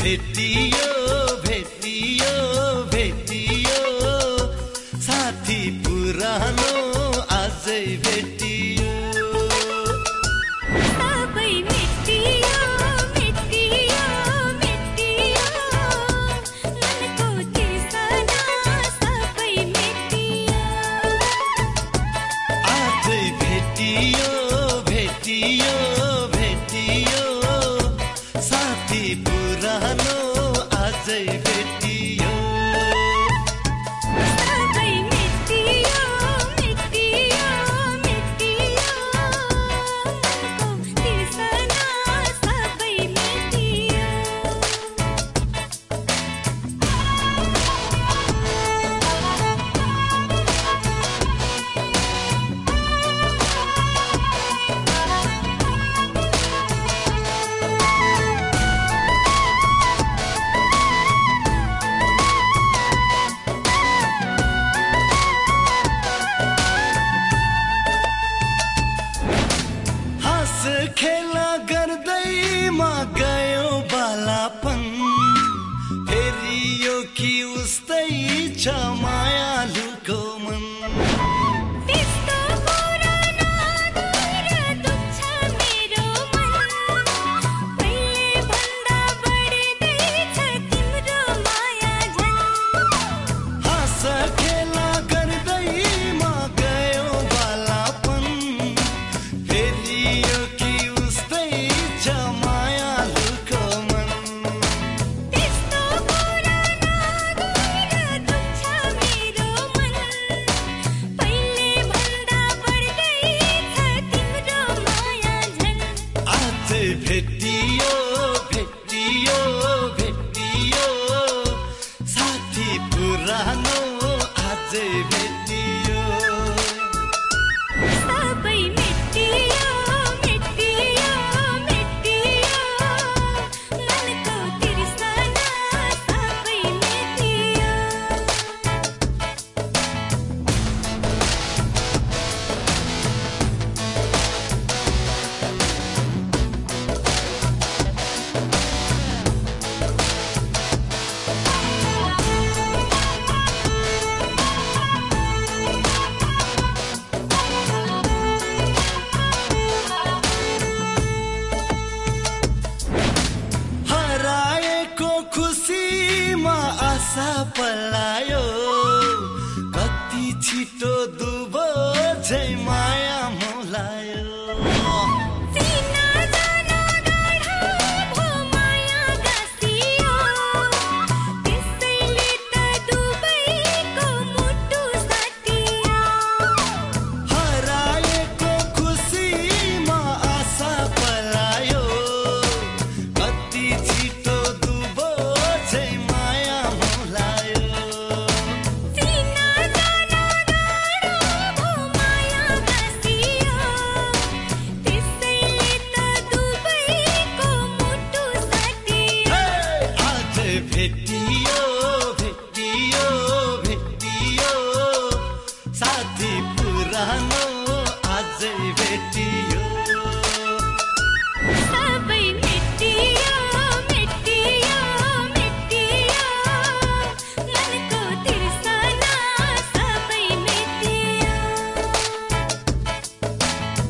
भेटियो भेटियो भेटियो। साथी पुरानो आजै भेट गयो बालापन। फेरि यो कि उस्तै छ माया। David. पलायो। कति छिटो दुबो छैमा भेटियो भेटियो भेटियो। साथी पुरानो आजै भेटियो।